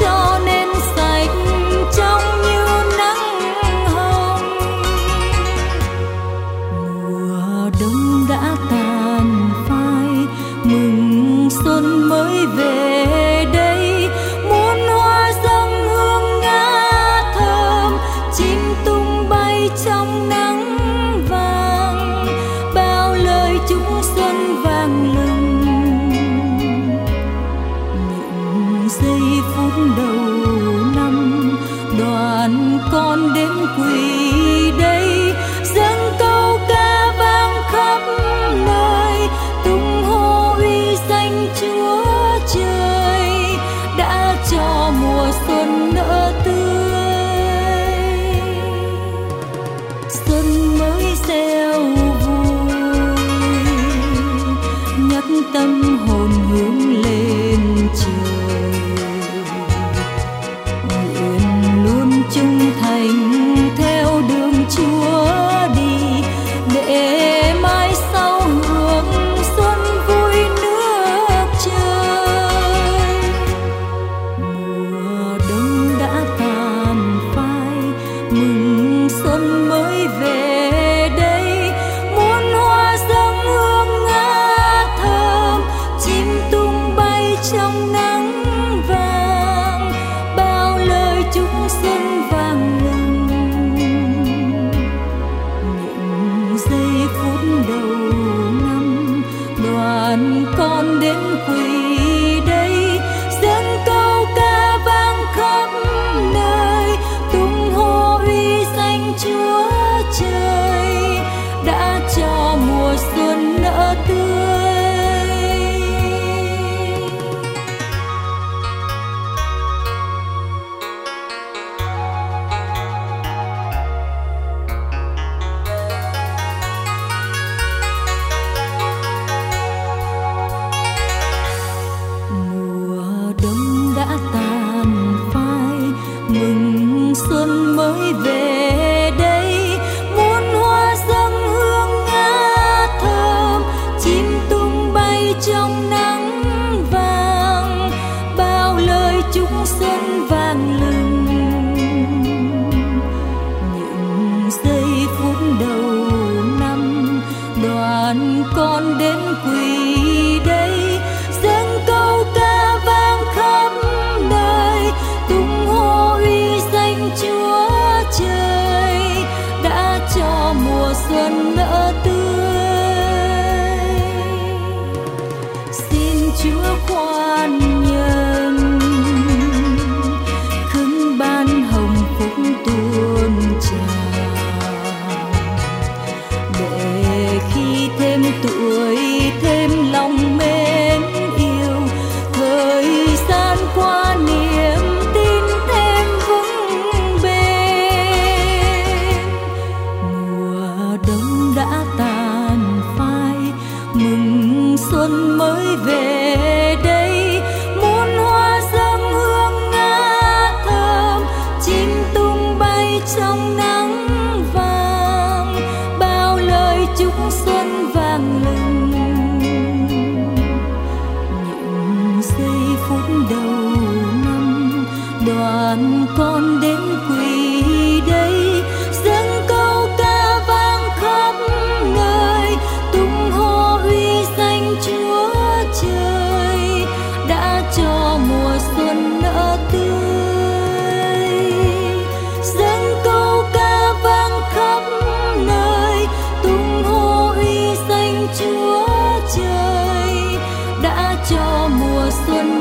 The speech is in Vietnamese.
don't 生活。chúng sinh vang lừng. Những giây phút đầu năm, đoàn con đến quỳ đây. Dâng câu ca vang khắp nơi, tung hô danh chúa trời, đã cho mùa xuân con mới về đây, muôn hoa dâng hương ngã thơm, chim tung bay trong nắng vàng, bao lời chúc xuân vàng lừng những giây phút đầu năm, đoàn con đến quê Muslim